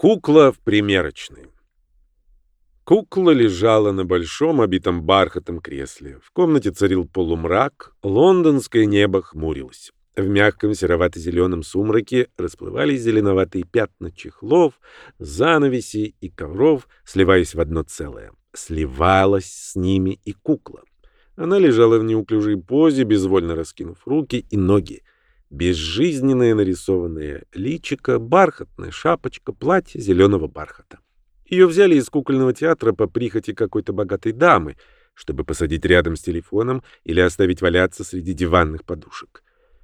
Кукла в примерочной. Кукла лежала на большом, обитом бархатом кресле. В комнате царил полумрак, лондонское небо хмурилось. В мягком серовато-зеленом сумраке расплывались зеленоватые пятна чехлов, занавесей и ковров, сливаясь в одно целое. Сливалась с ними и кукла. Она лежала в неуклюжей позе, безвольно раскинув руки и ноги. Безжизненное нарисованное личико, бархатная шапочка, платье зеленого бархата. Ее взяли из кукольного театра по прихоти какой-то богатой дамы, чтобы посадить рядом с телефоном или оставить валяться среди диванных подушек.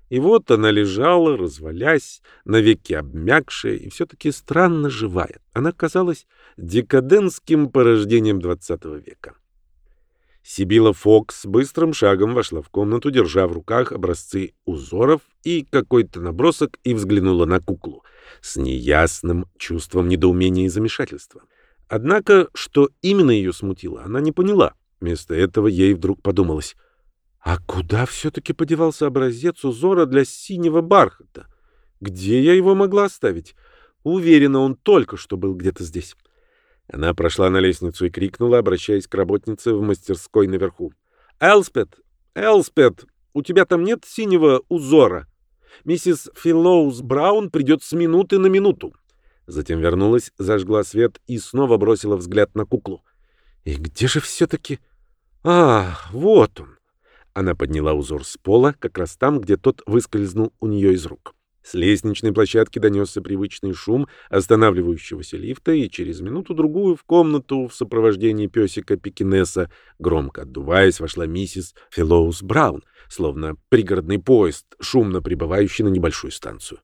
И вот она лежала, развалясь, навеки обмякшая и все-таки странно живая. Она казалась декадентским порождением XX века. Сибила Фокс быстрым шагом вошла в комнату, держа в руках образцы узоров и какой-то набросок, и взглянула на куклу с неясным чувством недоумения и замешательства. Однако, что именно ее смутило, она не поняла. Вместо этого ей вдруг подумалось, а куда все-таки подевался образец узора для синего бархата? Где я его могла оставить? Уверена, он только что был где-то здесь. Она прошла на лестницу и крикнула, обращаясь к работнице в мастерской наверху. «Элспет! Элспет! У тебя там нет синего узора? Миссис Филлоуз Браун придет с минуты на минуту. Затем вернулась, зажгла свет и снова бросила взгляд на куклу. «И где же все-таки...» «А, вот он!» Она подняла узор с пола, как раз там, где тот выскользнул у нее из рук. С лестничной площадки донесся привычный шум останавливающегося лифта, и через минуту-другую в комнату в сопровождении песика Пекинеса, громко отдуваясь, вошла миссис Филлоус Браун, словно пригородный поезд, шумно прибывающий на небольшую станцию.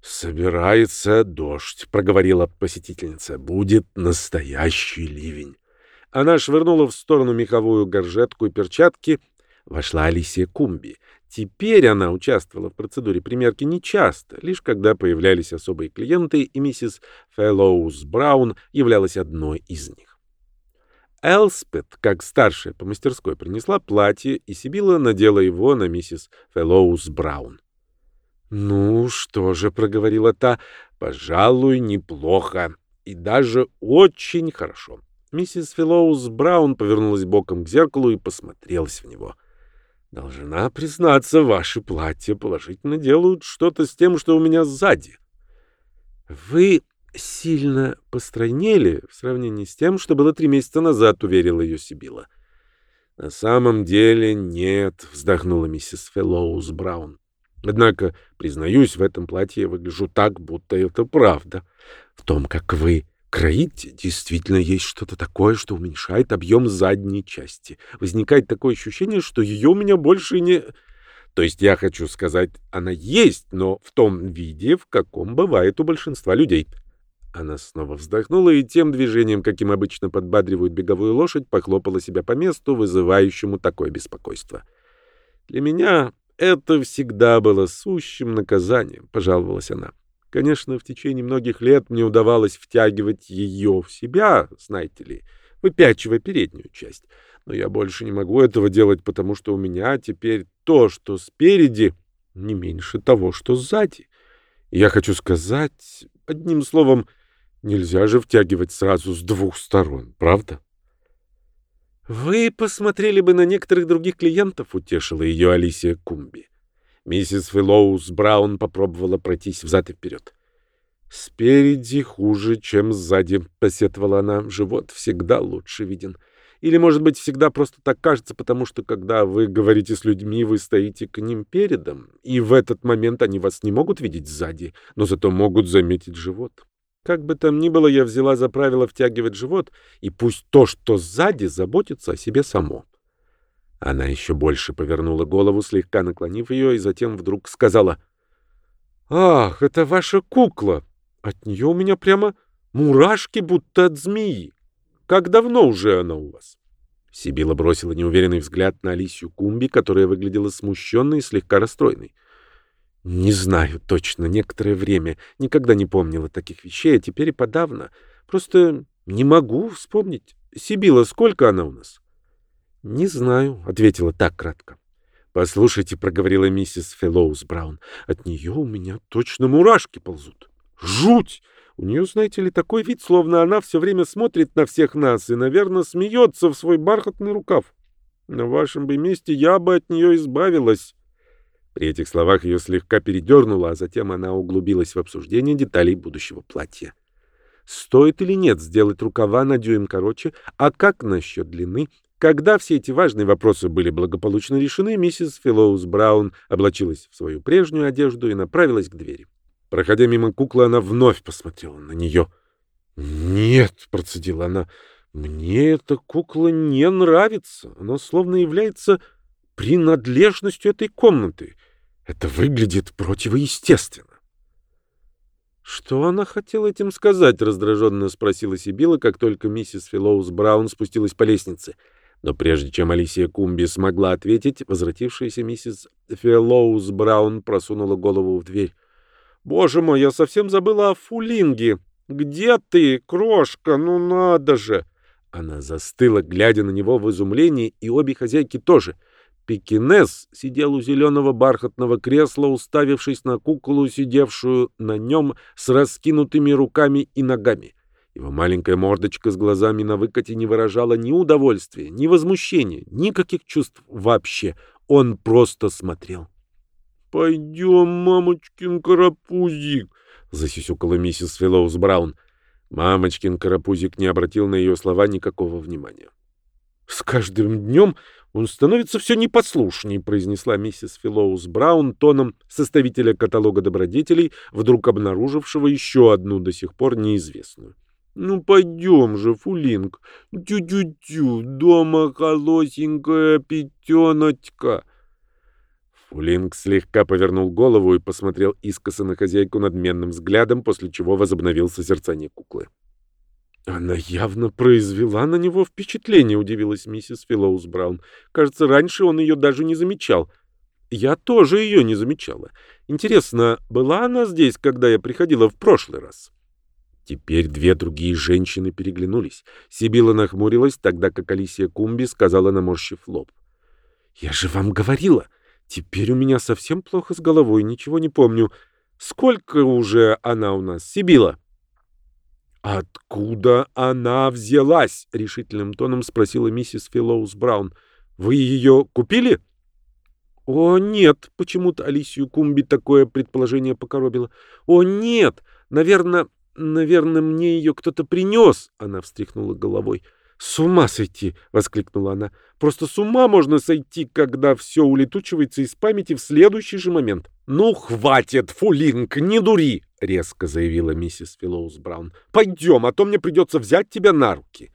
«Собирается дождь», — проговорила посетительница. «Будет настоящий ливень». Она швырнула в сторону меховую горжетку и перчатки. Вошла Алисия Кумби. Теперь она участвовала в процедуре примерки нечасто, лишь когда появлялись особые клиенты, и миссис Фэллоуз Браун являлась одной из них. Элспет, как старшая по мастерской, принесла платье, и Сибила надела его на миссис Фэллоуз Браун. «Ну, что же», — проговорила та, — «пожалуй, неплохо. И даже очень хорошо». Миссис Филлоуз Браун повернулась боком к зеркалу и посмотрелась в него. «Должна признаться, ваши платья положительно делают что-то с тем, что у меня сзади». «Вы сильно постройнели в сравнении с тем, что было три месяца назад», — уверила ее Сибила. «На самом деле нет», — вздохнула миссис Филлоуз Браун. Однако, признаюсь, в этом платье я выгляжу так, будто это правда. В том, как вы кроите, действительно есть что-то такое, что уменьшает объем задней части. Возникает такое ощущение, что ее у меня больше не... То есть я хочу сказать, она есть, но в том виде, в каком бывает у большинства людей. Она снова вздохнула и тем движением, каким обычно подбадривают беговую лошадь, похлопала себя по месту, вызывающему такое беспокойство. Для меня это всегда было сущим наказанием, пожаловалась она. Конечно, в течение многих лет мне удавалось втягивать ее в себя, знаете ли, выпячивая переднюю часть. Но я больше не могу этого делать, потому что у меня теперь то, что спереди, не меньше того, что сзади. Я хочу сказать, одним словом, нельзя же втягивать сразу с двух сторон, правда? «Вы посмотрели бы на некоторых других клиентов», — утешила ее Алисия Кумби. Миссис Филлоус Браун попробовала пройтись взад и вперед. «Спереди хуже, чем сзади», — посетовала она. «Живот всегда лучше виден. Или, может быть, всегда просто так кажется, потому что, когда вы говорите с людьми, вы стоите к ним передом, и в этот момент они вас не могут видеть сзади, но зато могут заметить живот». Как бы там ни было, я взяла за правило втягивать живот, и пусть то, что сзади, заботится о себе само. Она еще больше повернула голову, слегка наклонив ее, и затем вдруг сказала, «Ах, это ваша кукла! От нее у меня прямо мурашки, будто от змеи. Как давно уже она у вас?» Сибила бросила неуверенный взгляд на Алисию Кумби, которая выглядела смущенной и слегка расстроенной. Не знаю точно, некоторое время. Никогда не помнила таких вещей, а теперь и подавно. Просто не могу вспомнить. Сибила, сколько она у нас? Не знаю, ответила так кратко. Послушайте, проговорила миссис Феллоус Браун, от нее у меня точно мурашки ползут. Жуть! У нее, знаете ли, такой вид, словно она все время смотрит на всех нас и, наверное, смеется в свой бархатный рукав. На вашем бы месте я бы от нее избавилась. При этих словах ее слегка передернуло, а затем она углубилась в обсуждение деталей будущего платья. Стоит или нет сделать рукава на дюйм короче, а как насчет длины? Когда все эти важные вопросы были благополучно решены, миссис Филлоус Браун облачилась в свою прежнюю одежду и направилась к двери. Проходя мимо куклы, она вновь посмотрела на нее. «Нет», — процедила она, — «мне эта кукла не нравится. Она словно является принадлежностью этой комнаты. Это выглядит противоестественно». «Что она хотела этим сказать?» — раздраженно спросила Сибила, как только миссис Филлоус Браун спустилась по лестнице. Но прежде чем Алисия Кумби смогла ответить, возвратившаяся миссис Филлоус Браун просунула голову в дверь. «Боже мой, я совсем забыла о Фулинге! Где ты, крошка? Ну надо же!» Она застыла, глядя на него в изумлении, и обе хозяйки тоже — Пекинес сидел у зеленого бархатного кресла, уставившись на куклу, сидевшую на нем с раскинутыми руками и ногами. Его маленькая мордочка с глазами на выкате не выражала ни удовольствия, ни возмущения, никаких чувств вообще. Он просто смотрел. «Пойдем, мамочкин карапузик», — засисюкала миссис Филлоус Браун. Мамочкин карапузик не обратил на ее слова никакого внимания. «С каждым днем он становится все непослушней, произнесла миссис Филлоус Браун тоном составителя каталога добродетелей, вдруг обнаружившего еще одну до сих пор неизвестную. «Ну, пойдем же, Фулинг. Тю-тю-тю, дома холосенькая пятеночка». Фулинг слегка повернул голову и посмотрел искоса на хозяйку надменным взглядом, после чего возобновил созерцание куклы. Она явно произвела на него впечатление, удивилась миссис Филлоус Браун. Кажется, раньше он ее даже не замечал. Я тоже ее не замечала. Интересно, была она здесь, когда я приходила в прошлый раз? Теперь две другие женщины переглянулись. Сибила нахмурилась, тогда как Алисия Кумби сказала, наморщив лоб. «Я же вам говорила. Теперь у меня совсем плохо с головой, ничего не помню. Сколько уже она у нас, Сибила?» «Откуда она взялась?» — решительным тоном спросила миссис Филлоус Браун. «Вы ее купили?» «О, нет!» — почему-то Алисию Кумби такое предположение покоробило. «О, нет! Наверное, наверное, мне ее кто-то принес!» — она встряхнула головой. «С ума сойти!» — воскликнула она. «Просто с ума можно сойти, когда все улетучивается из памяти в следующий же момент». «Ну, хватит, Фулинг, не дури!» — резко заявила миссис Филлоус Браун. «Пойдем, а то мне придется взять тебя на руки».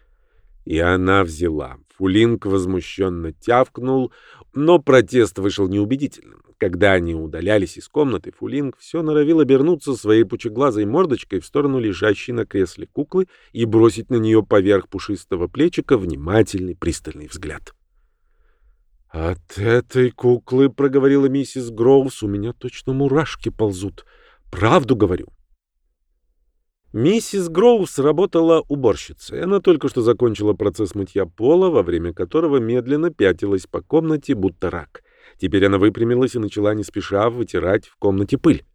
И она взяла. Фулинг возмущенно тявкнул, но протест вышел неубедительным. Когда они удалялись из комнаты, Фулинг все норовил обернуться своей пучеглазой мордочкой в сторону лежащей на кресле куклы и бросить на нее поверх пушистого плечика внимательный пристальный взгляд. «От этой куклы, — проговорила миссис Гроувс, — у меня точно мурашки ползут. Правду говорю». Миссис Гроувс работала уборщицей. Она только что закончила процесс мытья пола, во время которого медленно пятилась по комнате, будто рак. Теперь она выпрямилась и начала не спеша вытирать в комнате пыль.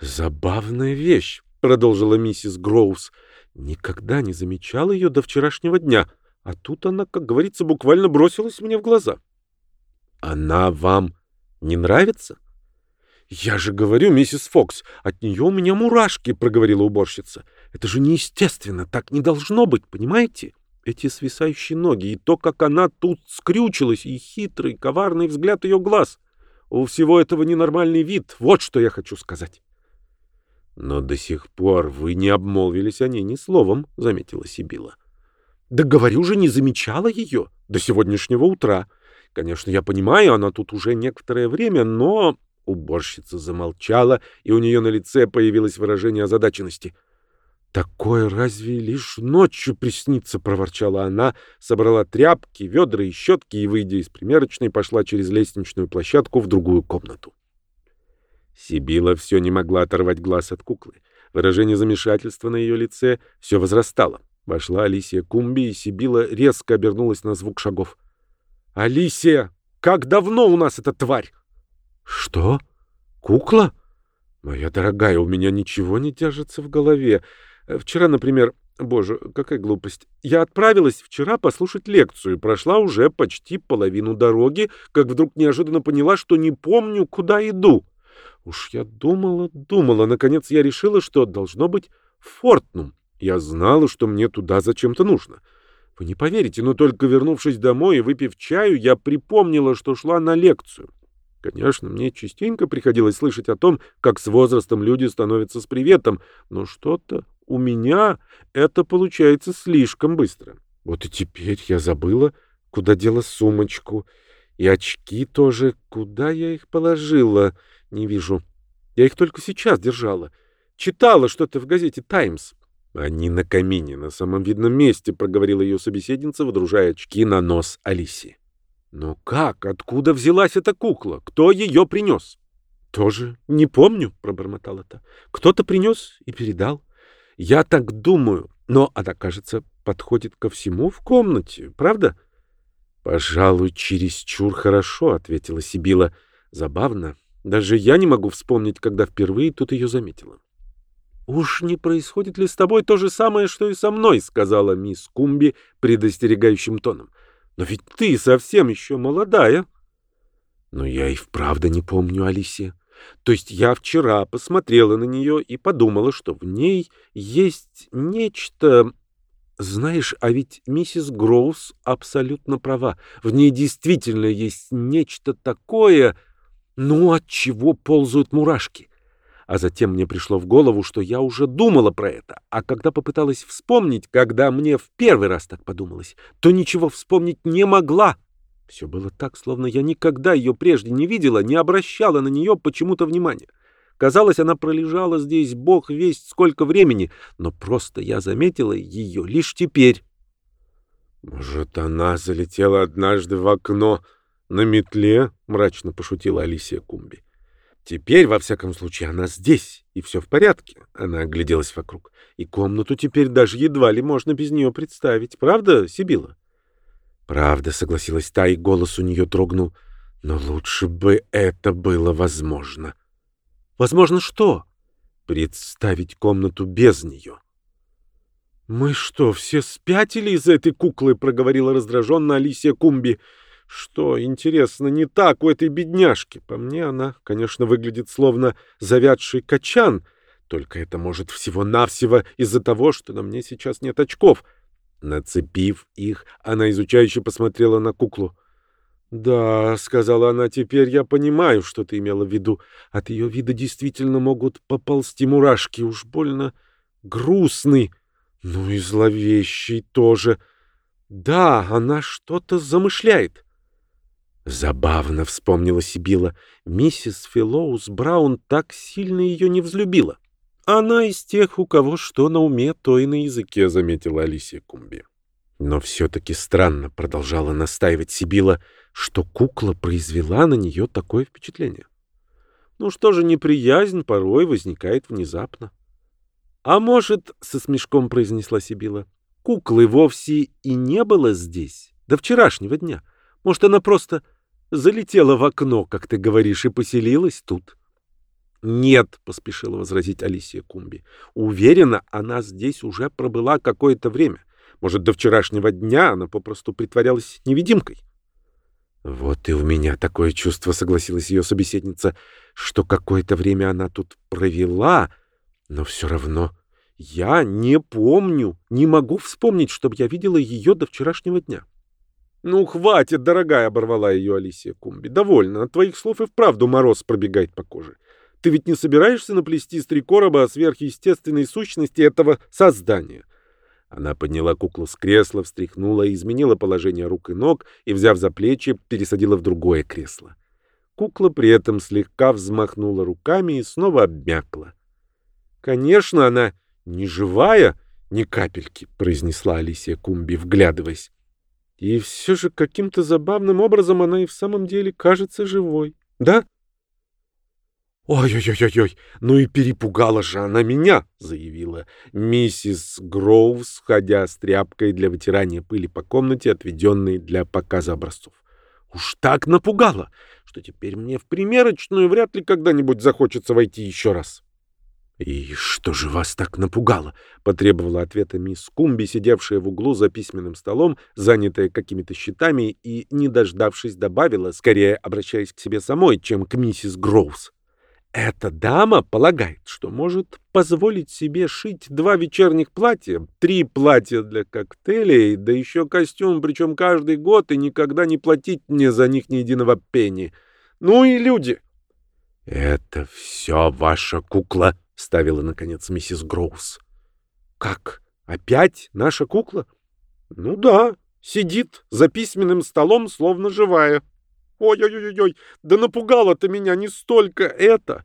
«Забавная вещь», — продолжила миссис Гроувс. «Никогда не замечала ее до вчерашнего дня, а тут она, как говорится, буквально бросилась мне в глаза». «Она вам не нравится?» «Я же говорю, миссис Фокс, от нее у меня мурашки», — проговорила уборщица. «Это же неестественно, так не должно быть, понимаете?» Эти свисающие ноги, и то, как она тут скрючилась, и хитрый, коварный взгляд ее глаз. У всего этого ненормальный вид, вот что я хочу сказать. Но до сих пор вы не обмолвились о ней ни словом, — заметила Сибила. Да говорю же, не замечала ее до сегодняшнего утра. Конечно, я понимаю, она тут уже некоторое время, но... Уборщица замолчала, и у нее на лице появилось выражение озадаченности. «Такое разве лишь ночью приснится?» — проворчала она, собрала тряпки, ведра и щетки и, выйдя из примерочной, пошла через лестничную площадку в другую комнату. Сибила все не могла оторвать глаз от куклы. Выражение замешательства на ее лице все возрастало. Вошла Алисия Кумби, и Сибила резко обернулась на звук шагов. «Алисия, как давно у нас эта тварь?» «Что? Кукла?» Моя дорогая, у меня ничего не держится в голове. Э, вчера, например, боже, какая глупость. Я отправилась вчера послушать лекцию, прошла уже почти половину дороги, как вдруг неожиданно поняла, что не помню, куда иду. Уж я думала, думала, наконец я решила, что должно быть Фортнум. Я знала, что мне туда зачем-то нужно. Вы не поверите, но только вернувшись домой и выпив чаю, я припомнила, что шла на лекцию. Конечно, мне частенько приходилось слышать о том, как с возрастом люди становятся с приветом, но что-то у меня это получается слишком быстро. Вот и теперь я забыла, куда дела сумочку. И очки тоже. Куда я их положила? Не вижу. Я их только сейчас держала. Читала что-то в газете «Таймс». «Они на камине, на самом видном месте», — проговорила ее собеседница, выдружая очки на нос Алисе. Но как? Откуда взялась эта кукла? Кто ее принес? Тоже не помню, пробормотал это. Кто-то принес и передал. Я так думаю, но она, кажется, подходит ко всему в комнате, правда? Пожалуй, чересчур хорошо, ответила Сибила. Забавно. Даже я не могу вспомнить, когда впервые тут ее заметила. «Уж не происходит ли с тобой то же самое, что и со мной?» — сказала мисс Кумби предостерегающим тоном. Но ведь ты совсем еще молодая. Но я и вправду не помню Алисия. То есть я вчера посмотрела на нее и подумала, что в ней есть нечто... Знаешь, а ведь миссис Гроус абсолютно права. В ней действительно есть нечто такое, ну, от чего ползают мурашки. А затем мне пришло в голову, что я уже думала про это, а когда попыталась вспомнить, когда мне в первый раз так подумалось, то ничего вспомнить не могла. Все было так, словно я никогда ее прежде не видела, не обращала на нее почему-то внимания. Казалось, она пролежала здесь бог весть сколько времени, но просто я заметила ее лишь теперь. «Может, она залетела однажды в окно на метле?» — мрачно пошутила Алисия Кумби. Теперь, во всяком случае, она здесь, и все в порядке. Она огляделась вокруг. И комнату теперь даже едва ли можно без нее представить. Правда, Сибила? Правда, согласилась та, и голос у нее дрогнул. Но лучше бы это было возможно. Возможно что? Представить комнату без нее. «Мы что, все спятили из-за этой куклы?» — проговорила раздраженно Алисия Кумби. Что, интересно, не так у этой бедняжки? По мне она, конечно, выглядит словно завядший качан, только это может всего-навсего из-за того, что на мне сейчас нет очков. Нацепив их, она изучающе посмотрела на куклу. «Да», — сказала она, — «теперь я понимаю, что ты имела в виду. От ее вида действительно могут поползти мурашки. Уж больно грустный, ну и зловещий тоже. Да, она что-то замышляет». Забавно вспомнила Сибила. Миссис Филоус Браун так сильно ее не взлюбила. Она из тех, у кого что на уме, то и на языке, заметила Алисия Кумби. Но все-таки странно, продолжала настаивать Сибила, что кукла произвела на нее такое впечатление. Ну что же, неприязнь порой возникает внезапно. А может, со смешком произнесла Сибила, куклы вовсе и не было здесь, до вчерашнего дня. Может, она просто залетела в окно, как ты говоришь, и поселилась тут. Нет, поспешила возразить Алисия Кумби. Уверена, она здесь уже пробыла какое-то время. Может, до вчерашнего дня она попросту притворялась невидимкой. Вот и у меня такое чувство, согласилась ее собеседница, что какое-то время она тут провела, но все равно я не помню, не могу вспомнить, чтобы я видела ее до вчерашнего дня. «Ну, хватит, дорогая!» — оборвала ее Алисия Кумби. «Довольно. От твоих слов и вправду мороз пробегает по коже. Ты ведь не собираешься наплести с три короба о сверхъестественной сущности этого создания?» Она подняла куклу с кресла, встряхнула, изменила положение рук и ног и, взяв за плечи, пересадила в другое кресло. Кукла при этом слегка взмахнула руками и снова обмякла. «Конечно, она не живая, ни капельки», — произнесла Алисия Кумби, вглядываясь. И все же каким-то забавным образом она и в самом деле кажется живой. Да? «Ой-ой-ой-ой, ну и перепугала же она меня!» — заявила миссис Гроувс, ходя с тряпкой для вытирания пыли по комнате, отведенной для показа образцов. уж так напугала, что теперь мне в примерочную вряд ли когда-нибудь захочется войти еще раз. «И что же вас так напугало?» — потребовала ответа мисс Кумби, сидевшая в углу за письменным столом, занятая какими-то счетами, и, не дождавшись, добавила, скорее обращаясь к себе самой, чем к миссис Гроуз. «Эта дама полагает, что может позволить себе шить два вечерних платья, три платья для коктейлей, да еще костюм, причем каждый год, и никогда не платить мне за них ни единого пенни. Ну и люди!» «Это все ваша кукла», — ставила, наконец, миссис Гроуз. «Как? Опять наша кукла?» «Ну да, сидит за письменным столом, словно живая». «Ой-ой-ой-ой, да напугало ты меня не столько это!»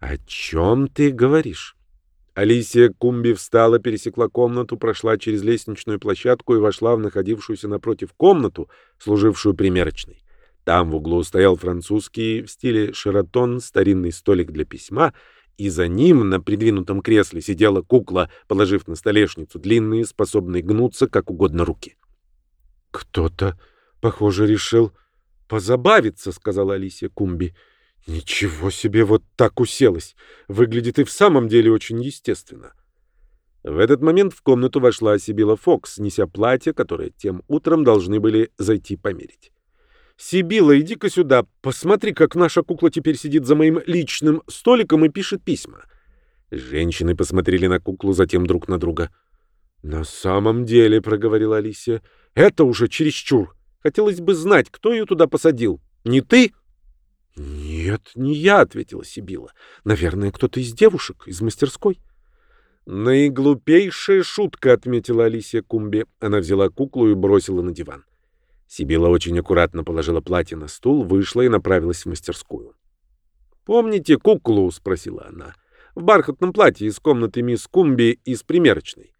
«О чем ты говоришь?» Алисия Кумби встала, пересекла комнату, прошла через лестничную площадку и вошла в находившуюся напротив комнату, служившую примерочной. Там в углу стоял французский в стиле шератон старинный столик для письма — и за ним на придвинутом кресле сидела кукла, положив на столешницу длинные, способные гнуться как угодно руки. «Кто-то, похоже, решил позабавиться», — сказала Алисия Кумби. «Ничего себе, вот так уселась. Выглядит и в самом деле очень естественно». В этот момент в комнату вошла Сибила Фокс, неся платье, которое тем утром должны были зайти померить. «Сибила, иди-ка сюда. Посмотри, как наша кукла теперь сидит за моим личным столиком и пишет письма». Женщины посмотрели на куклу, затем друг на друга. «На самом деле», — проговорила Алисия, — «это уже чересчур. Хотелось бы знать, кто ее туда посадил. Не ты?» «Нет, не я», — ответила Сибила. «Наверное, кто-то из девушек, из мастерской». «Наиглупейшая шутка», — отметила Алисия Кумби. Она взяла куклу и бросила на диван. Сибила очень аккуратно положила платье на стул, вышла и направилась в мастерскую. «Помните куклу?» — спросила она. «В бархатном платье из комнаты мисс Кумби из примерочной».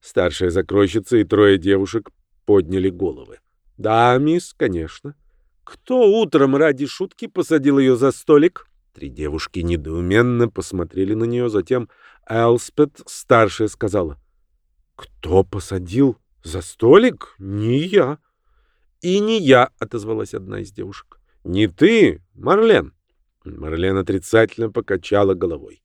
Старшая закройщица и трое девушек подняли головы. «Да, мисс, конечно». «Кто утром ради шутки посадил ее за столик?» Три девушки недоуменно посмотрели на нее, затем Элспет, старшая, сказала. «Кто посадил за столик? Не я». «И не я», — отозвалась одна из девушек. «Не ты, Марлен». Марлен отрицательно покачала головой.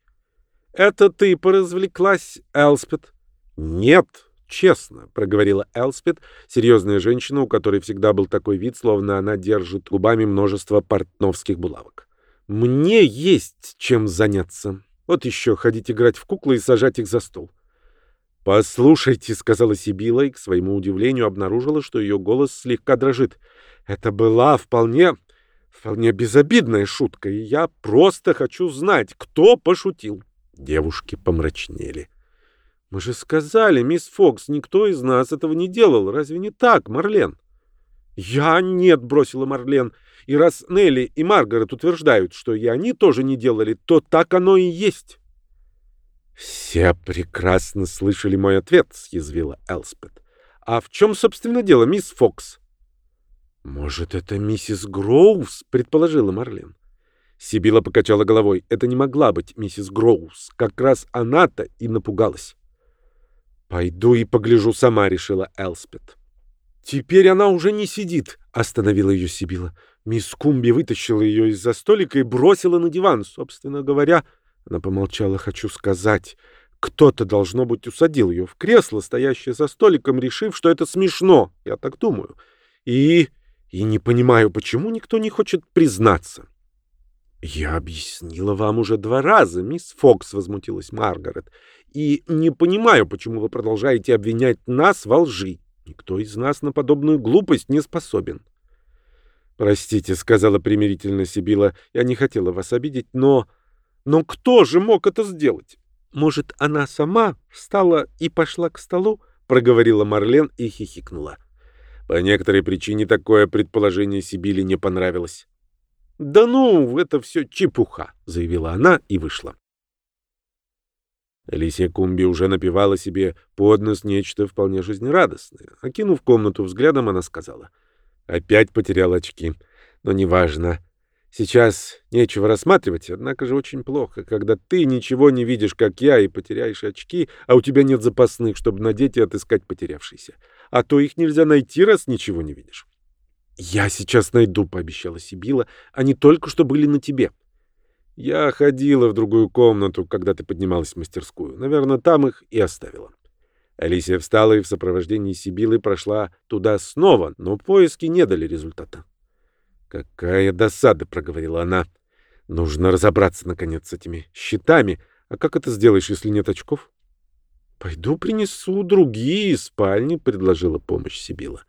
«Это ты поразвлеклась, Элспет?» «Нет, честно», — проговорила Элспет, серьезная женщина, у которой всегда был такой вид, словно она держит губами множество портновских булавок. «Мне есть чем заняться. Вот еще ходить играть в куклы и сажать их за стол. «Послушайте», — сказала Сибила, и, к своему удивлению, обнаружила, что ее голос слегка дрожит. «Это была вполне... вполне безобидная шутка, и я просто хочу знать, кто пошутил». Девушки помрачнели. «Мы же сказали, мисс Фокс, никто из нас этого не делал. Разве не так, Марлен?» «Я нет», — бросила Марлен. «И раз Нелли и Маргарет утверждают, что и они тоже не делали, то так оно и есть». «Все прекрасно слышали мой ответ», — съязвила Элспет. «А в чем, собственно, дело, мисс Фокс?» «Может, это миссис Гроувс?» — предположила Марлен. Сибила покачала головой. Это не могла быть миссис Гроувс. Как раз она-то и напугалась. «Пойду и погляжу сама», — решила Элспет. «Теперь она уже не сидит», — остановила ее Сибила. Мисс Кумби вытащила ее из-за столика и бросила на диван. Собственно говоря, она помолчала. «Хочу сказать, кто-то, должно быть, усадил ее в кресло, стоящее за столиком, решив, что это смешно. Я так думаю. И... и не понимаю, почему никто не хочет признаться». «Я объяснила вам уже два раза, мисс Фокс», — возмутилась Маргарет. «И не понимаю, почему вы продолжаете обвинять нас во лжи. Никто из нас на подобную глупость не способен». «Простите», — сказала примирительно Сибила, — «я не хотела вас обидеть, но...» Но кто же мог это сделать? Может, она сама встала и пошла к столу? Проговорила Марлен и хихикнула. По некоторой причине такое предположение Сибили не понравилось. «Да ну, это все чепуха», — заявила она и вышла. Алисия Кумби уже напевала себе под нос нечто вполне жизнерадостное. Окинув комнату взглядом, она сказала. «Опять потерял очки. Но неважно. Сейчас нечего рассматривать, однако же очень плохо, когда ты ничего не видишь, как я, и потеряешь очки, а у тебя нет запасных, чтобы надеть и отыскать потерявшиеся. А то их нельзя найти, раз ничего не видишь. «Я сейчас найду», — пообещала Сибила. «Они только что были на тебе». «Я ходила в другую комнату, когда ты поднималась в мастерскую. Наверное, там их и оставила». Алисия встала и в сопровождении Сибилы прошла туда снова, но поиски не дали результата. «Какая досада!» — проговорила она. «Нужно разобраться, наконец, с этими счетами. А как это сделаешь, если нет очков?» «Пойду принесу другие из спальни», — предложила помощь Сибила.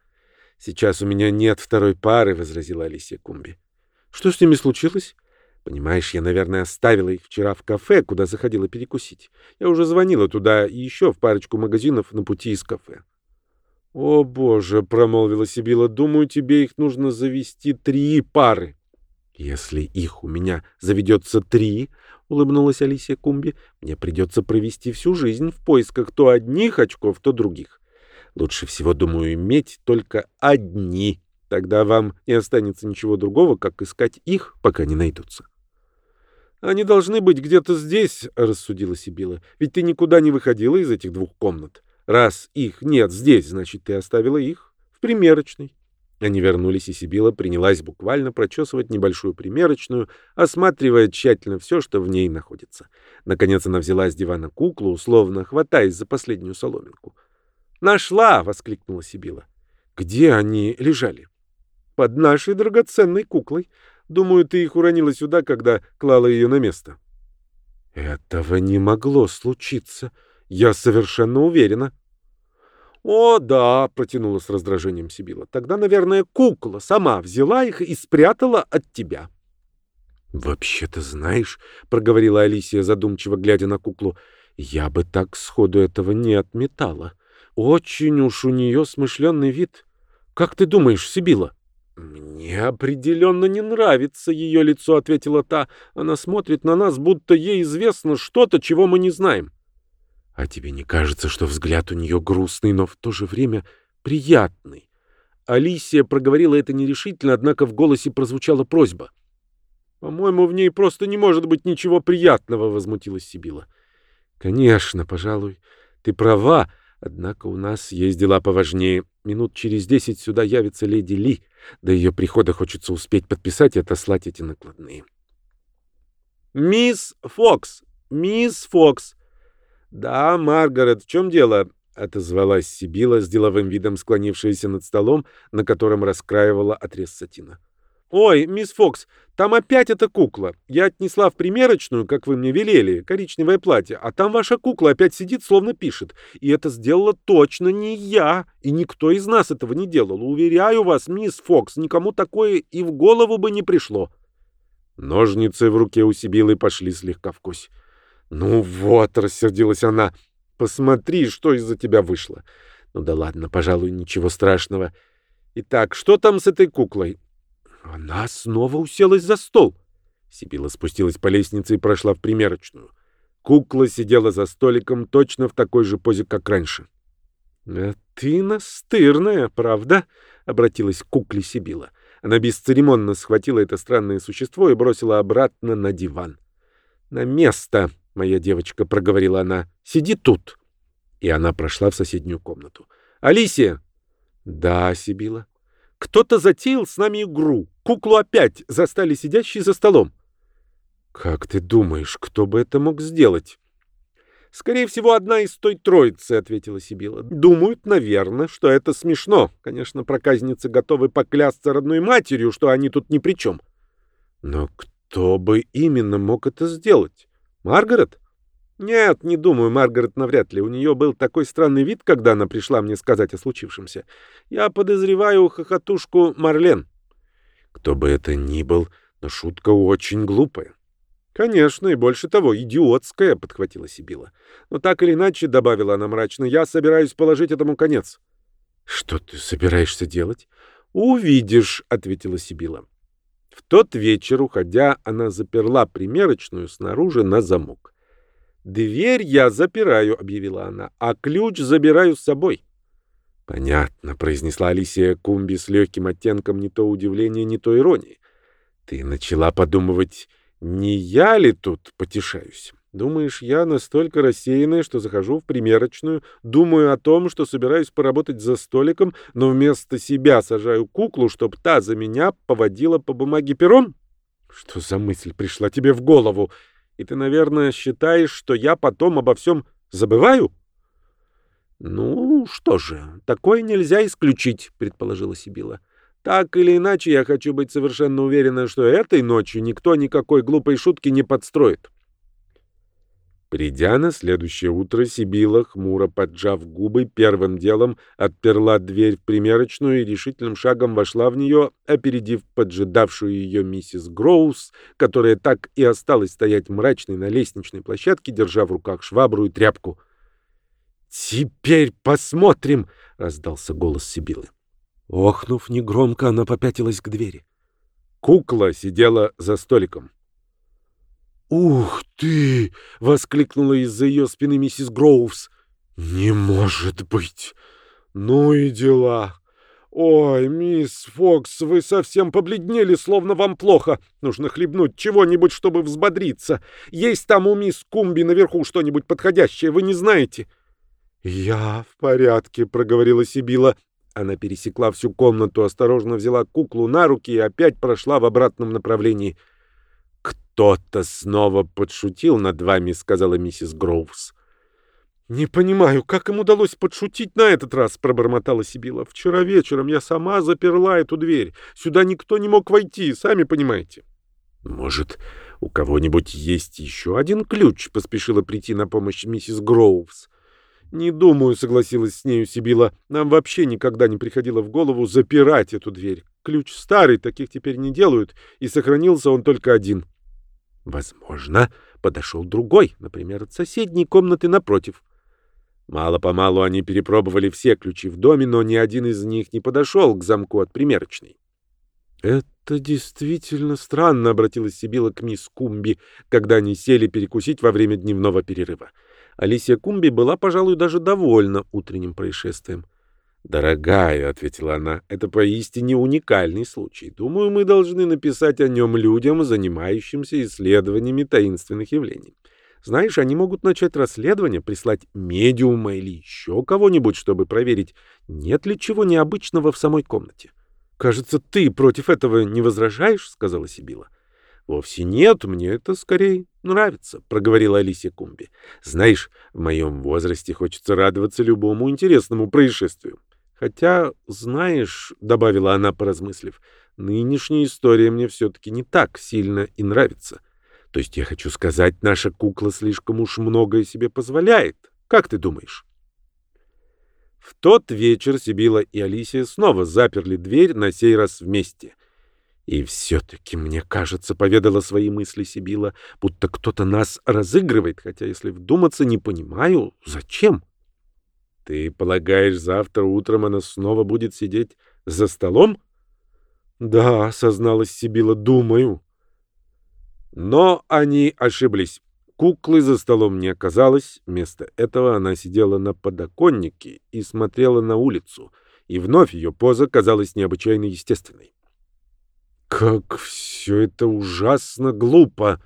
«Сейчас у меня нет второй пары», — возразила Алисия Кумби. «Что с ними случилось?» «Понимаешь, я, наверное, оставила их вчера в кафе, куда заходила перекусить. Я уже звонила туда и еще в парочку магазинов на пути из кафе». «О, боже!» — промолвила Сибила. «Думаю, тебе их нужно завести три пары». «Если их у меня заведется три, — улыбнулась Алисия Кумби, — мне придется провести всю жизнь в поисках то одних очков, то других. Лучше всего, думаю, иметь только одни. Тогда вам не останется ничего другого, как искать их, пока не найдутся. «Они должны быть где-то здесь», — рассудила Сибила. «Ведь ты никуда не выходила из этих двух комнат. Раз их нет здесь, значит, ты оставила их в примерочной». Они вернулись, и Сибила принялась буквально прочесывать небольшую примерочную, осматривая тщательно все, что в ней находится. Наконец она взяла с дивана куклу, условно хватаясь за последнюю соломинку. «Нашла!» — воскликнула Сибила. «Где они лежали?» «Под нашей драгоценной куклой. Думаю, ты их уронила сюда, когда клала ее на место». «Этого не могло случиться. Я совершенно уверена». «О, да», — протянула с раздражением Сибила. «Тогда, наверное, кукла сама взяла их и спрятала от тебя». «Вообще-то знаешь», — проговорила Алисия, задумчиво глядя на куклу, — «я бы так сходу этого не отметала. Очень уж у нее смышленный вид. Как ты думаешь, Сибила?» «Мне определенно не нравится ее лицо», — ответила та. «Она смотрит на нас, будто ей известно что-то, чего мы не знаем». «А тебе не кажется, что взгляд у нее грустный, но в то же время приятный?» Алисия проговорила это нерешительно, однако в голосе прозвучала просьба. «По-моему, в ней просто не может быть ничего приятного», — возмутилась Сибила. «Конечно, пожалуй, ты права, однако у нас есть дела поважнее. Минут через десять сюда явится леди Ли. До ее прихода хочется успеть подписать и отослать эти накладные». «Мисс Фокс! Мисс Фокс!» «Да, Маргарет, в чем дело?» — отозвалась Сибила с деловым видом, склонившаяся над столом, на котором раскраивала отрез сатина. «Ой, мисс Фокс, там опять эта кукла. Я отнесла в примерочную, как вы мне велели, коричневое платье, а там ваша кукла опять сидит, словно пишет. И это сделала точно не я, и никто из нас этого не делал. Уверяю вас, мисс Фокс, никому такое и в голову бы не пришло». Ножницы в руке у Сибилы пошли слегка в вкось. «Ну вот», — рассердилась она, — «посмотри, что из-за тебя вышло». «Ну да ладно, пожалуй, ничего страшного. Итак, что там с этой куклой?» Она снова уселась за стол. Сибила спустилась по лестнице и прошла в примерочную. Кукла сидела за столиком точно в такой же позе, как раньше. «А ты настырная, правда?» — обратилась к кукле Сибила. Она бесцеремонно схватила это странное существо и бросила обратно на диван. «На место!» моя девочка, — проговорила она, — сиди тут. И она прошла в соседнюю комнату. Алисия! Да, Сибила. Кто-то затеял с нами игру. Куклу опять застали сидящей за столом. Как ты думаешь, кто бы это мог сделать? «Скорее всего, одна из той троицы», — ответила Сибила. «Думают, наверное, что это смешно. Конечно, проказницы готовы поклясться родной матерью, что они тут ни при чем». «Но кто бы именно мог это сделать? Маргарет? Нет, не думаю, Маргарет навряд ли. У нее был такой странный вид, когда она пришла мне сказать о случившемся. Я подозреваю хохотушку Марлен. Кто бы это ни был, но шутка очень глупая. «Конечно, и больше того, идиотская», — подхватила Сибила. «Но так или иначе», — добавила она мрачно, — «я собираюсь положить этому конец». «Что ты собираешься делать?» «Увидишь», — ответила Сибила. В тот вечер, уходя, она заперла примерочную снаружи на замок. «Дверь я запираю», — объявила она, — «а ключ забираю с собой». «Понятно», — произнесла Алисия Кумби с легким оттенком не то удивления, не то иронии. «Ты начала подумывать, не я ли тут потешаюсь? Думаешь, я настолько рассеянная, что захожу в примерочную, думаю о том, что собираюсь поработать за столиком, но вместо себя сажаю куклу, чтобы та за меня поводила по бумаге пером? Что за мысль пришла тебе в голову? И ты, наверное, считаешь, что я потом обо всем забываю? Ну, что же, такое нельзя исключить, предположила Сибила. Так или иначе, я хочу быть совершенно уверена, что этой ночью никто никакой глупой шутки не подстроит. Придя на следующее утро, Сибила, хмуро поджав губы, первым делом отперла дверь в примерочную и решительным шагом вошла в нее, опередив поджидавшую ее миссис Гроус, которая так и осталась стоять мрачной на лестничной площадке, держа в руках швабру и тряпку. «Теперь посмотрим!» — раздался голос Сибилы. Охнув негромко, она попятилась к двери. Кукла сидела за столиком. «Ух ты!» — воскликнула из-за ее спины миссис Гроувс. «Не может быть! Ну и дела! Ой, мисс Фокс, вы совсем побледнели, словно вам плохо. Нужно хлебнуть чего-нибудь, чтобы взбодриться. Есть там у мисс Кумби наверху что-нибудь подходящее, вы не знаете?» «Я в порядке», — проговорила Сибила. Она пересекла всю комнату, осторожно взяла куклу на руки и опять прошла в обратном направлении — «Кто-то снова подшутил над вами», — сказала миссис Гроувс. «Не понимаю, как им удалось подшутить на этот раз», — пробормотала Сибила. «Вчера вечером я сама заперла эту дверь. Сюда никто не мог войти, сами понимаете». «Может, у кого-нибудь есть еще один ключ?» — поспешила прийти на помощь миссис Гроувс. «Не думаю», — согласилась с нею Сибила. «Нам вообще никогда не приходило в голову запирать эту дверь. Ключ старый, таких теперь не делают, и сохранился он только один». Возможно, подошел другой, например, от соседней комнаты напротив. Мало-помалу они перепробовали все ключи в доме, но ни один из них не подошел к замку от примерочной. «Это действительно странно», — обратилась Сибила к мисс Кумби, когда они сели перекусить во время дневного перерыва. Алисия Кумби была, пожалуй, даже довольна утренним происшествием. «Дорогая», — ответила она, — «это поистине уникальный случай. Думаю, мы должны написать о нем людям, занимающимся исследованиями таинственных явлений. Знаешь, они могут начать расследование, прислать медиума или еще кого-нибудь, чтобы проверить, нет ли чего необычного в самой комнате». «Кажется, ты против этого не возражаешь?» — сказала Сибила. «Вовсе нет, мне это скорее нравится», — проговорила Алисия Кумби. «Знаешь, в моем возрасте хочется радоваться любому интересному происшествию. Хотя, знаешь, — добавила она, поразмыслив, — нынешняя история мне все-таки не так сильно и нравится. То есть я хочу сказать, наша кукла слишком уж многое себе позволяет. Как ты думаешь? В тот вечер Сибила и Алисия снова заперли дверь, на сей раз вместе. И все-таки, мне кажется, поведала свои мысли Сибила, будто кто-то нас разыгрывает, хотя, если вдуматься, не понимаю, зачем. — ты полагаешь, завтра утром она снова будет сидеть за столом? Да, созналась Сибила, думаю. Но они ошиблись. Куклы за столом не оказалось. Вместо этого она сидела на подоконнике и смотрела на улицу. И вновь ее поза казалась необычайно естественной. «Как все это ужасно глупо!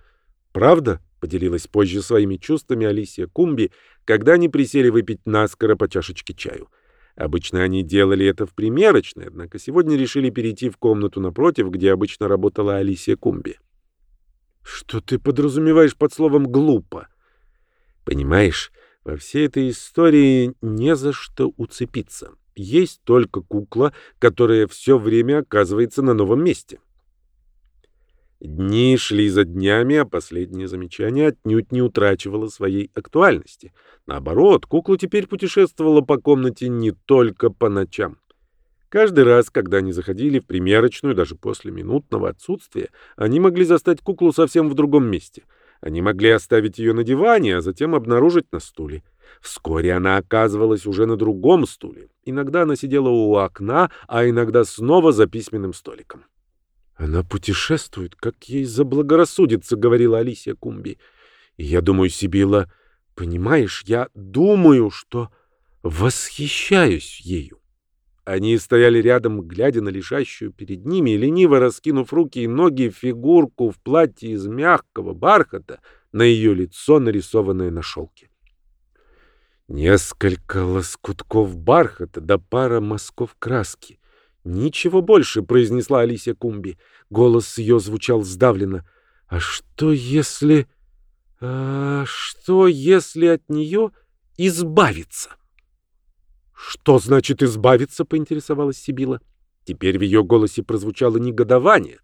Правда?» — поделилась позже своими чувствами Алисия Кумби, когда они присели выпить наскоро по чашечке чаю. Обычно они делали это в примерочной, однако сегодня решили перейти в комнату напротив, где обычно работала Алисия Кумби. «Что ты подразумеваешь под словом «глупо»?» «Понимаешь, во всей этой истории не за что уцепиться. Есть только кукла, которая все время оказывается на новом месте». Дни шли за днями, а последнее замечание отнюдь не утрачивало своей актуальности. Наоборот, кукла теперь путешествовала по комнате не только по ночам. Каждый раз, когда они заходили в примерочную, даже после минутного отсутствия, они могли застать куклу совсем в другом месте. Они могли оставить ее на диване, а затем обнаружить на стуле. Вскоре она оказывалась уже на другом стуле. Иногда она сидела у окна, а иногда снова за письменным столиком. Она путешествует, как ей заблагорассудится, говорила Алисия Кумби. И я думаю, Сибила, понимаешь, я думаю, что восхищаюсь ею. Они стояли рядом, глядя на лежащую перед ними, лениво раскинув руки и ноги, фигурку в платье из мягкого бархата, на ее лицо, нарисованное на шелке. Несколько лоскутков бархата да пара мазков краски. Ничего больше, произнесла Алисия Кумби. Голос ее звучал сдавленно. А что если... А что если от нее избавиться? Что значит избавиться, поинтересовалась Сибила. Теперь в ее голосе прозвучало негодование.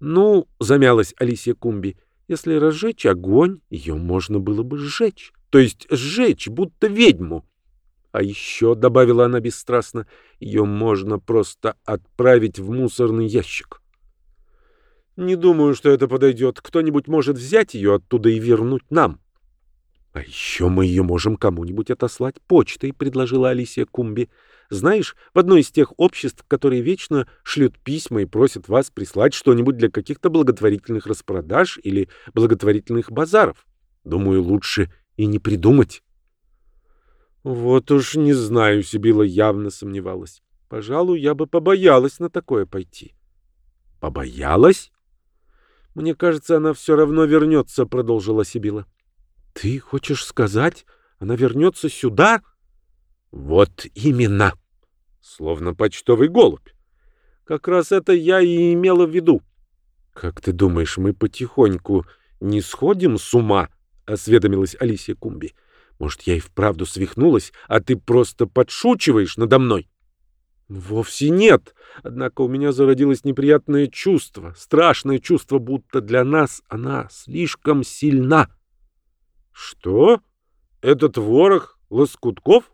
Ну, замялась Алисия Кумби, если разжечь огонь, ее можно было бы сжечь то есть сжечь, будто ведьму. А еще, — добавила она бесстрастно, — ее можно просто отправить в мусорный ящик. Не думаю, что это подойдет. Кто-нибудь может взять ее оттуда и вернуть нам. А еще мы ее можем кому-нибудь отослать почтой, — предложила Алисия Кумби. Знаешь, в одно из тех обществ, которые вечно шлют письма и просят вас прислать что-нибудь для каких-то благотворительных распродаж или благотворительных базаров. Думаю, лучше и не придумать. Вот уж не знаю, Сибила явно сомневалась. Пожалуй, я бы побоялась на такое пойти. Побоялась? Мне кажется, она все равно вернется, продолжила Сибила. Ты хочешь сказать, она вернется сюда? Вот именно. Словно почтовый голубь. Как раз это я и имела в виду. Как ты думаешь, мы потихоньку не сходим с ума? — осведомилась Алисия Кумби. «Может, я и вправду свихнулась, а ты просто подшучиваешь надо мной?» «Вовсе нет. Однако у меня зародилось неприятное чувство, страшное чувство, будто для нас она слишком сильна». «Что? Этот ворох лоскутков?»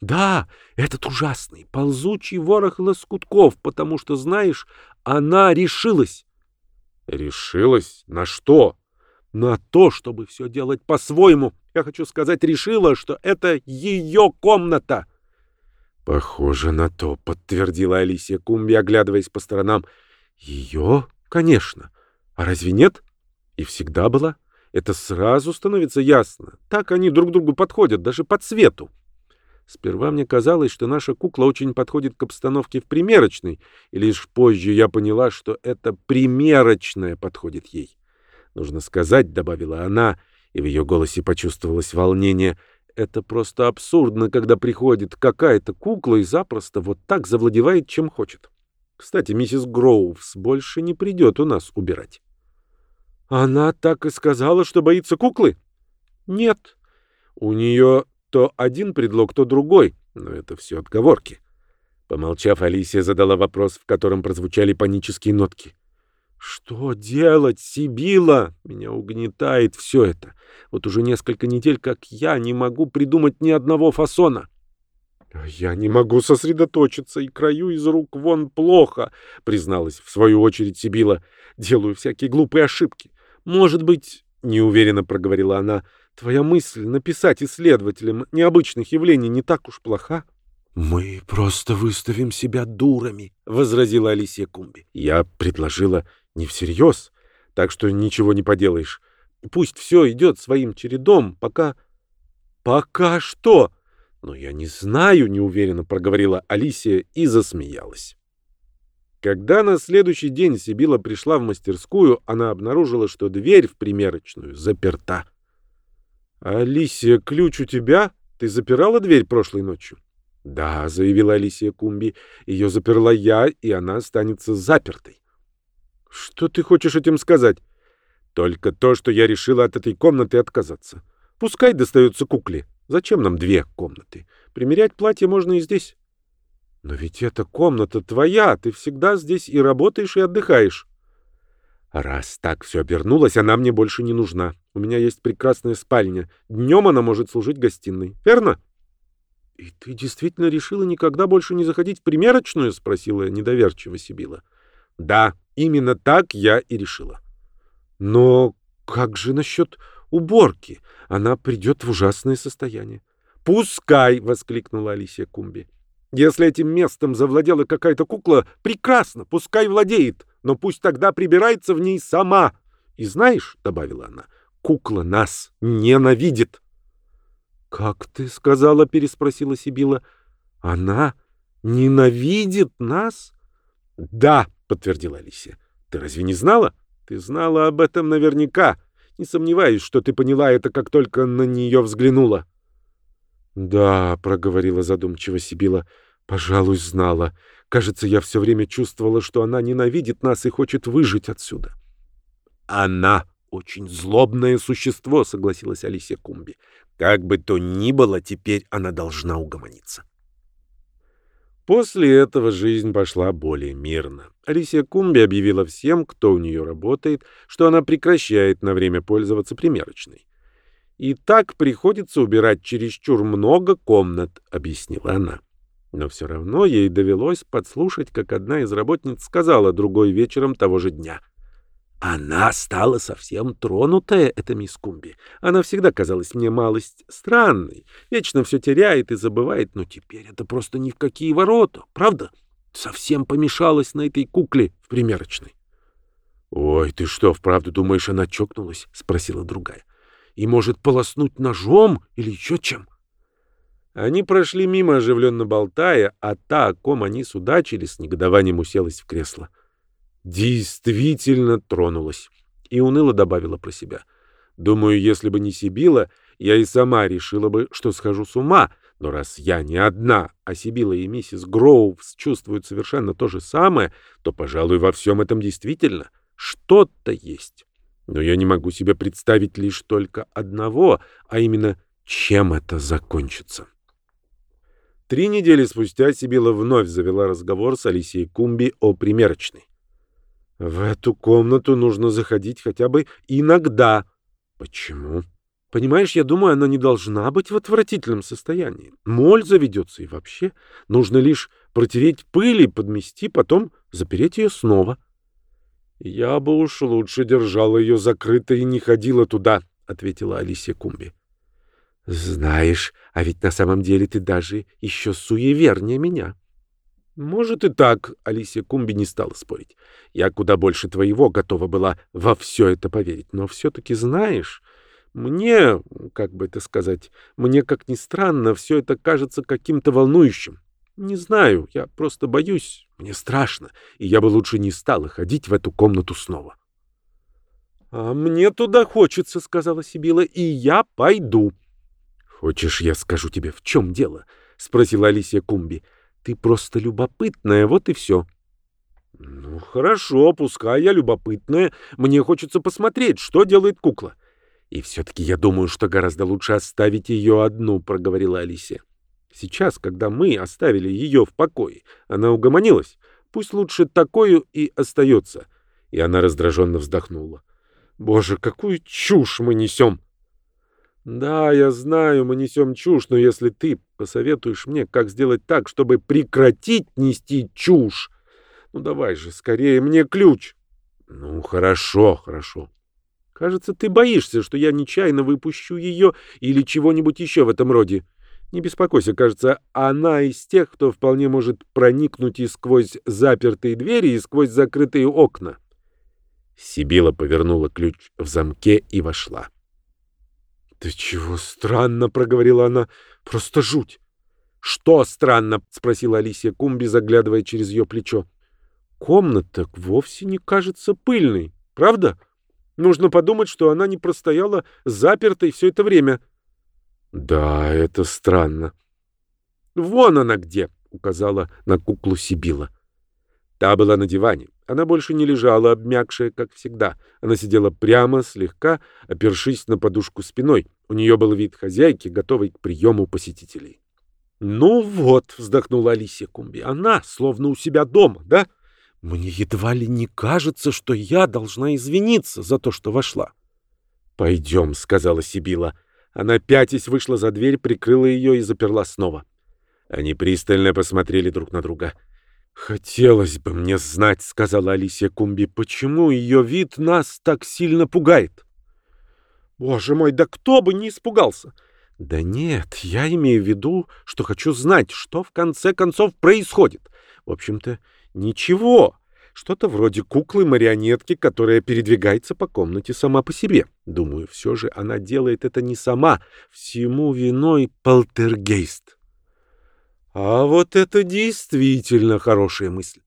«Да, этот ужасный, ползучий ворох лоскутков, потому что, знаешь, она решилась». «Решилась? На что?» На то, чтобы все делать по-своему. Я хочу сказать, решила, что это ее комната. Похоже на то, подтвердила Алисия Кумби, оглядываясь по сторонам. Ее, конечно. А разве нет? И всегда была. Это сразу становится ясно. Так они друг другу подходят, даже по цвету. Сперва мне казалось, что наша кукла очень подходит к обстановке в примерочной, и лишь позже я поняла, что это примерочная подходит ей. Нужно сказать, — добавила она, и в ее голосе почувствовалось волнение, — это просто абсурдно, когда приходит какая-то кукла и запросто вот так завладевает, чем хочет. Кстати, миссис Гроувс больше не придет у нас убирать. Она так и сказала, что боится куклы? Нет. У нее то один предлог, то другой, но это все отговорки. Помолчав, Алисия задала вопрос, в котором прозвучали панические нотки. Что делать, Сибила? Меня угнетает все это. Вот уже несколько недель, как я не могу придумать ни одного фасона. Я не могу сосредоточиться и краю из рук вон плохо, призналась в свою очередь Сибила. Делаю всякие глупые ошибки. Может быть, неуверенно проговорила она, твоя мысль написать исследователям необычных явлений не так уж плоха. «Мы просто выставим себя дурами», — возразила Алисия Кумби. Я предложила не всерьез, так что ничего не поделаешь. Пусть все идет своим чередом, пока... Пока что? Но я не знаю, неуверенно проговорила Алисия и засмеялась. Когда на следующий день Сибила пришла в мастерскую, она обнаружила, что дверь в примерочную заперта. «Алисия, ключ у тебя? Ты запирала дверь прошлой ночью?» «Да», — заявила Алисия Кумби, — «ее заперла я, и она останется запертой». Что ты хочешь этим сказать? Только то, что я решила от этой комнаты отказаться. Пускай достается кукле. Зачем нам две комнаты? Примерять платье можно и здесь. Но ведь эта комната твоя, ты всегда здесь и работаешь, и отдыхаешь. Раз так все обернулось, она мне больше не нужна. У меня есть прекрасная спальня. Днем она может служить гостиной. Верно? — И ты действительно решила никогда больше не заходить в примерочную? — спросила недоверчиво Сибила. — Да, Именно так я и решила. Но как же насчет уборки? Она придет в ужасное состояние. «Пускай!» — воскликнула Алисия Кумби. «Если этим местом завладела какая-то кукла, прекрасно, пускай владеет, но пусть тогда прибирается в ней сама. И знаешь, — добавила она, — кукла нас ненавидит». «Как ты сказала?» — переспросила Сибила. «Она ненавидит нас?» «Да», — подтвердила Алисия. «Ты разве не знала? Ты знала об этом наверняка. Не сомневаюсь, что ты поняла это, как только на нее взглянула. «Да», — проговорила задумчиво Сибила, — «пожалуй, знала. Кажется, я все время чувствовала, что она ненавидит нас и хочет выжить отсюда». «Она очень злобное существо», — согласилась Алисия Кумби. «Как бы то ни было, теперь она должна угомониться». После этого жизнь пошла более мирно. Алисия Кумби объявила всем, кто у нее работает, что она прекращает на время пользоваться примерочной. И так приходится убирать чересчур много комнат, объяснила она. Но все равно ей довелось подслушать, как одна из работниц сказала другой вечером того же дня. Она стала совсем тронутая, эта мисс Кумби. Она всегда казалась мне малость странной, вечно все теряет и забывает, но теперь это просто ни в какие ворота, правда? Совсем помешалась на этой кукле в примерочной. — Ой, ты что, вправду думаешь, она чокнулась? — спросила другая и может полоснуть ножом или еще чем. Они прошли мимо, оживленно болтая, а та, о ком они судачили, с негодованием уселась в кресло. Действительно тронулась. И уныло добавила про себя. Думаю, если бы не Сибила, я и сама решила бы, что схожу с ума, но раз я не одна, а Сибила и миссис Гроувс чувствуют совершенно то же самое, то, пожалуй, во всем этом действительно что-то есть. Но я не могу себе представить лишь только одного, а именно, чем это закончится. Три недели спустя Сибила вновь завела разговор с Алисией Кумби о примерочной. В эту комнату нужно заходить хотя бы иногда. Почему? Понимаешь, я думаю, она не должна быть в отвратительном состоянии. Моль заведется и вообще. Нужно лишь протереть пыль и подмести, потом запереть ее снова. «Я бы уж лучше держала ее закрытой и не ходила туда», — ответила Алисия Кумби. «Знаешь, а ведь на самом деле ты даже еще суевернее меня». «Может и так», — Алисия Кумби не стала спорить. «Я куда больше твоего готова была во все это поверить. Но все-таки знаешь, мне, как бы это сказать, мне, как ни странно, все это кажется каким-то волнующим. Не знаю, я просто боюсь, мне страшно, и я бы лучше не стала ходить в эту комнату снова. — А мне туда хочется, — сказала Сибила, — и я пойду. — Хочешь, я скажу тебе, в чем дело? — спросила Алисия Кумби. — Ты просто любопытная, вот и все. — Ну, хорошо, пускай я любопытная. Мне хочется посмотреть, что делает кукла. — И все-таки я думаю, что гораздо лучше оставить ее одну, — проговорила Алисия. Сейчас, когда мы оставили ее в покое, она угомонилась. Пусть лучше такою и остается. И она раздраженно вздохнула. Боже, какую чушь мы несем! Да, я знаю, мы несем чушь, но если ты посоветуешь мне, как сделать так, чтобы прекратить нести чушь, ну давай же, скорее мне ключ. Ну, хорошо, хорошо. Кажется, ты боишься, что я нечаянно выпущу ее или чего-нибудь еще в этом роде. Не беспокойся, кажется, она из тех, кто вполне может проникнуть и сквозь запертые двери, и сквозь закрытые окна. Сибила повернула ключ в замке и вошла. — Ты чего странно, — проговорила она, — просто жуть. — Что странно? — спросила Алисия Кумби, заглядывая через ее плечо. — Комната вовсе не кажется пыльной, правда? Нужно подумать, что она не простояла запертой все это время. — да, это странно. Вон она где, указала на куклу Сибила. Та была на диване. Она больше не лежала, обмякшая, как всегда. Она сидела прямо, слегка, опершись на подушку спиной. У нее был вид хозяйки, готовой к приему посетителей. «Ну вот», — вздохнула Алисия Кумби, — «она словно у себя дома, да? Мне едва ли не кажется, что я должна извиниться за то, что вошла». «Пойдем», — сказала Сибила. Она пятясь вышла за дверь, прикрыла ее и заперла снова. Они пристально посмотрели друг на друга. «Хотелось бы мне знать», — сказала Алисия Кумби, — «почему ее вид нас так сильно пугает?» «Боже мой, да кто бы не испугался!» «Да нет, я имею в виду, что хочу знать, что в конце концов происходит. В общем-то, ничего. Что-то вроде куклы-марионетки, которая передвигается по комнате сама по себе. Думаю, все же она делает это не сама. Всему виной полтергейст. А вот это действительно хорошая мысль.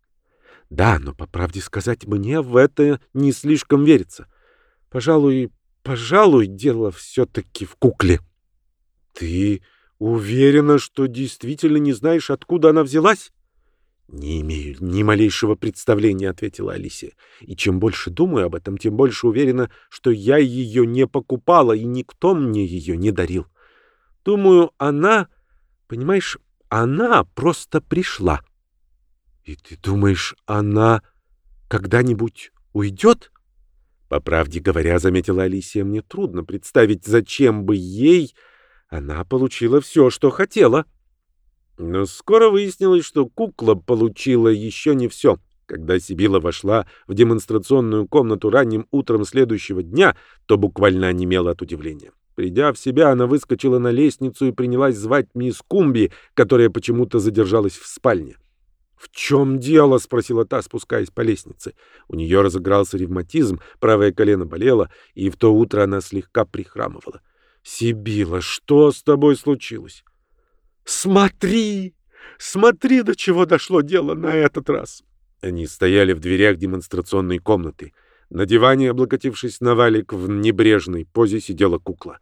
Да, но, по правде сказать, мне в это не слишком верится. Пожалуй, Пожалуй, дело все-таки в кукле. Ты уверена, что действительно не знаешь, откуда она взялась? «Не имею ни малейшего представления», — ответила Алисия. «И чем больше думаю об этом, тем больше уверена, что я ее не покупала, и никто мне ее не дарил. Думаю, она, понимаешь, она просто пришла». «И ты думаешь, она когда-нибудь уйдет?» «По правде говоря, — заметила Алисия, — мне трудно представить, зачем бы ей она получила все, что хотела». Но скоро выяснилось, что кукла получила еще не все. Когда Сибила вошла в демонстрационную комнату ранним утром следующего дня, то буквально онемела от удивления. Придя в себя, она выскочила на лестницу и принялась звать мисс Кумби, которая почему-то задержалась в спальне. «В чем дело?» — спросила та, спускаясь по лестнице. У нее разыгрался ревматизм, правое колено болело, и в то утро она слегка прихрамывала. «Сибила, что с тобой случилось?» «Смотри! Смотри, до чего дошло дело на этот раз!» Они стояли в дверях демонстрационной комнаты. На диване, облокотившись на валик, в небрежной позе сидела кукла.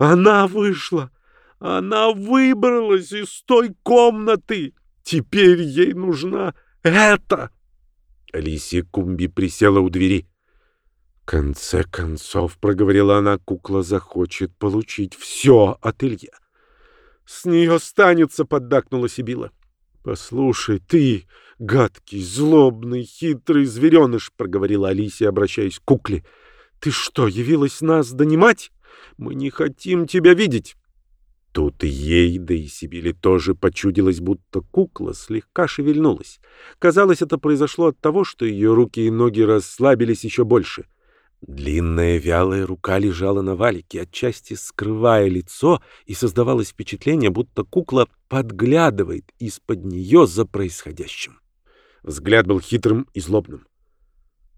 «Она вышла! Она выбралась из той комнаты! Теперь ей нужна эта!» Алисия Кумби присела у двери. «В конце концов, — проговорила она, — кукла захочет получить все от Илья. С нее останется, поддакнула Сибила. Послушай, ты, гадкий, злобный, хитрый звереныш, проговорила Алисия, обращаясь к кукле. Ты что, явилась нас донимать? Мы не хотим тебя видеть. Тут ей, да и Сибиле тоже почудилось, будто кукла слегка шевельнулась. Казалось, это произошло от того, что ее руки и ноги расслабились еще больше. — Длинная вялая рука лежала на валике, отчасти скрывая лицо, и создавалось впечатление, будто кукла подглядывает из-под нее за происходящим. Взгляд был хитрым и злобным.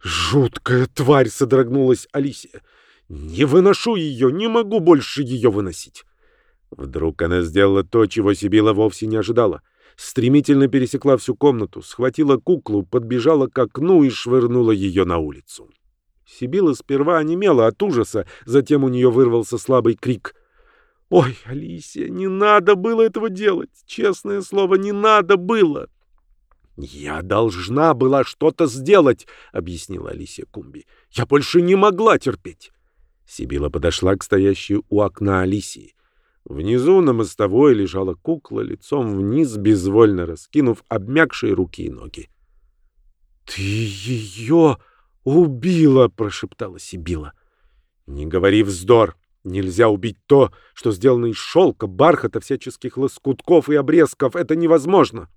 «Жуткая тварь!» — содрогнулась Алисия. «Не выношу ее, не могу больше ее выносить!» Вдруг она сделала то, чего Сибила вовсе не ожидала. Стремительно пересекла всю комнату, схватила куклу, подбежала к окну и швырнула ее на улицу. Сибила сперва онемела от ужаса, затем у нее вырвался слабый крик. «Ой, Алисия, не надо было этого делать! Честное слово, не надо было!» «Я должна была что-то сделать», — объяснила Алисия Кумби. «Я больше не могла терпеть». Сибила подошла к стоящей у окна Алисии. Внизу на мостовой лежала кукла, лицом вниз, безвольно раскинув обмякшие руки и ноги. «Ты ее...» «Убила!» — прошептала Сибила. «Не говори вздор! Нельзя убить то, что сделано из шелка, бархата, всяческих лоскутков и обрезков. Это невозможно!»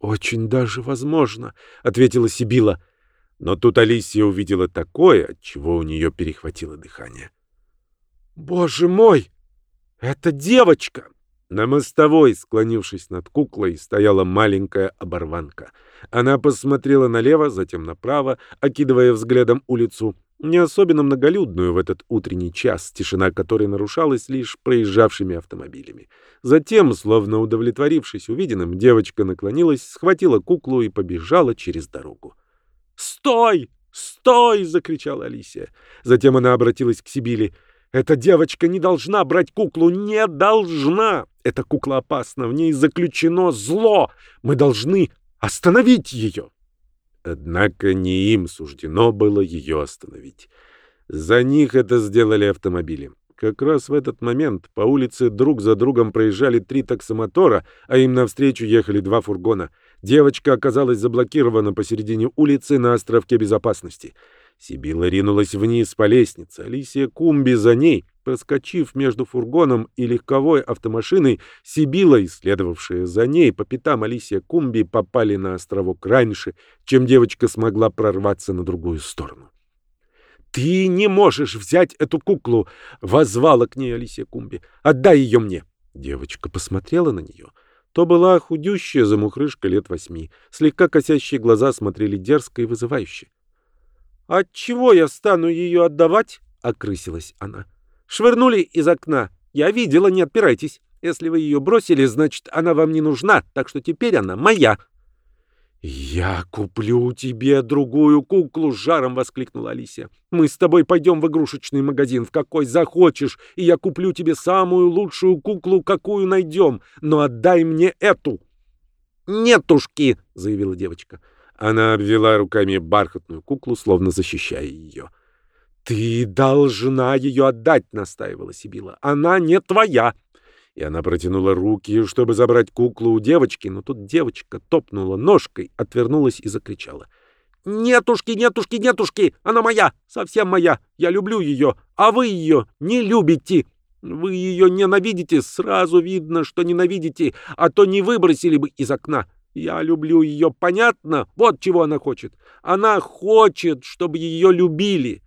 «Очень даже возможно», — ответила Сибила. Но тут Алисия увидела такое, от чего у нее перехватило дыхание. «Боже мой! Это девочка!» На мостовой, склонившись над куклой, стояла маленькая оборванка. Она посмотрела налево, затем направо, окидывая взглядом улицу, не особенно многолюдную в этот утренний час, тишина которой нарушалась лишь проезжавшими автомобилями. Затем, словно удовлетворившись увиденным, девочка наклонилась, схватила куклу и побежала через дорогу. «Стой! Стой!» — закричала Алисия. Затем она обратилась к Сибили. «Эта девочка не должна брать куклу! Не должна!» Эта кукла опасна, в ней заключено зло. Мы должны остановить ее. Однако не им суждено было ее остановить. За них это сделали автомобили. Как раз в этот момент по улице друг за другом проезжали три таксомотора, а им навстречу ехали два фургона. Девочка оказалась заблокирована посередине улицы на островке безопасности. Сибила ринулась вниз по лестнице, Алисия Кумби за ней. Проскочив между фургоном и легковой автомашиной, Сибила, исследовавшая за ней по пятам Алисия Кумби, попали на островок раньше, чем девочка смогла прорваться на другую сторону. «Ты не можешь взять эту куклу!» — возвала к ней Алисия Кумби. «Отдай ее мне!» Девочка посмотрела на нее. То была худющая замухрышка лет восьми. Слегка косящие глаза смотрели дерзко и вызывающе. «Отчего я стану ее отдавать?» — окрысилась она. «Швырнули из окна. Я видела, не отпирайтесь. Если вы ее бросили, значит, она вам не нужна, так что теперь она моя». «Я куплю тебе другую куклу!» — жаром воскликнула Алисия. «Мы с тобой пойдем в игрушечный магазин, в какой захочешь, и я куплю тебе самую лучшую куклу, какую найдем, но отдай мне эту!» «Нетушки!» — заявила девочка. Она обвела руками бархатную куклу, словно защищая ее. «Ты должна ее отдать!» — настаивала Сибила. «Она не твоя!» И она протянула руки, чтобы забрать куклу у девочки, но тут девочка топнула ножкой, отвернулась и закричала. «Нетушки, нетушки, нетушки! Она моя! Совсем моя! Я люблю ее! А вы ее не любите! Вы ее ненавидите! Сразу видно, что ненавидите, а то не выбросили бы из окна! Я люблю ее, понятно? Вот чего она хочет! Она хочет, чтобы ее любили!»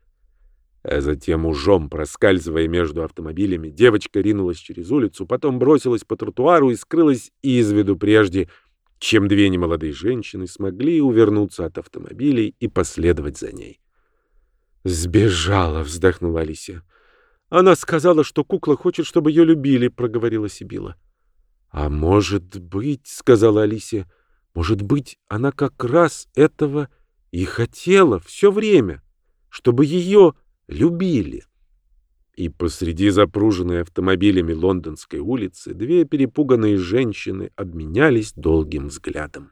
А затем, ужом проскальзывая между автомобилями, девочка ринулась через улицу, потом бросилась по тротуару и скрылась из виду прежде, чем две немолодые женщины смогли увернуться от автомобилей и последовать за ней. «Сбежала», — вздохнула Алисия. «Она сказала, что кукла хочет, чтобы ее любили», — проговорила Сибила. «А может быть», — сказала Алисия, — «может быть, она как раз этого и хотела все время, чтобы ее любили. И посреди запруженной автомобилями лондонской улицы две перепуганные женщины обменялись долгим взглядом.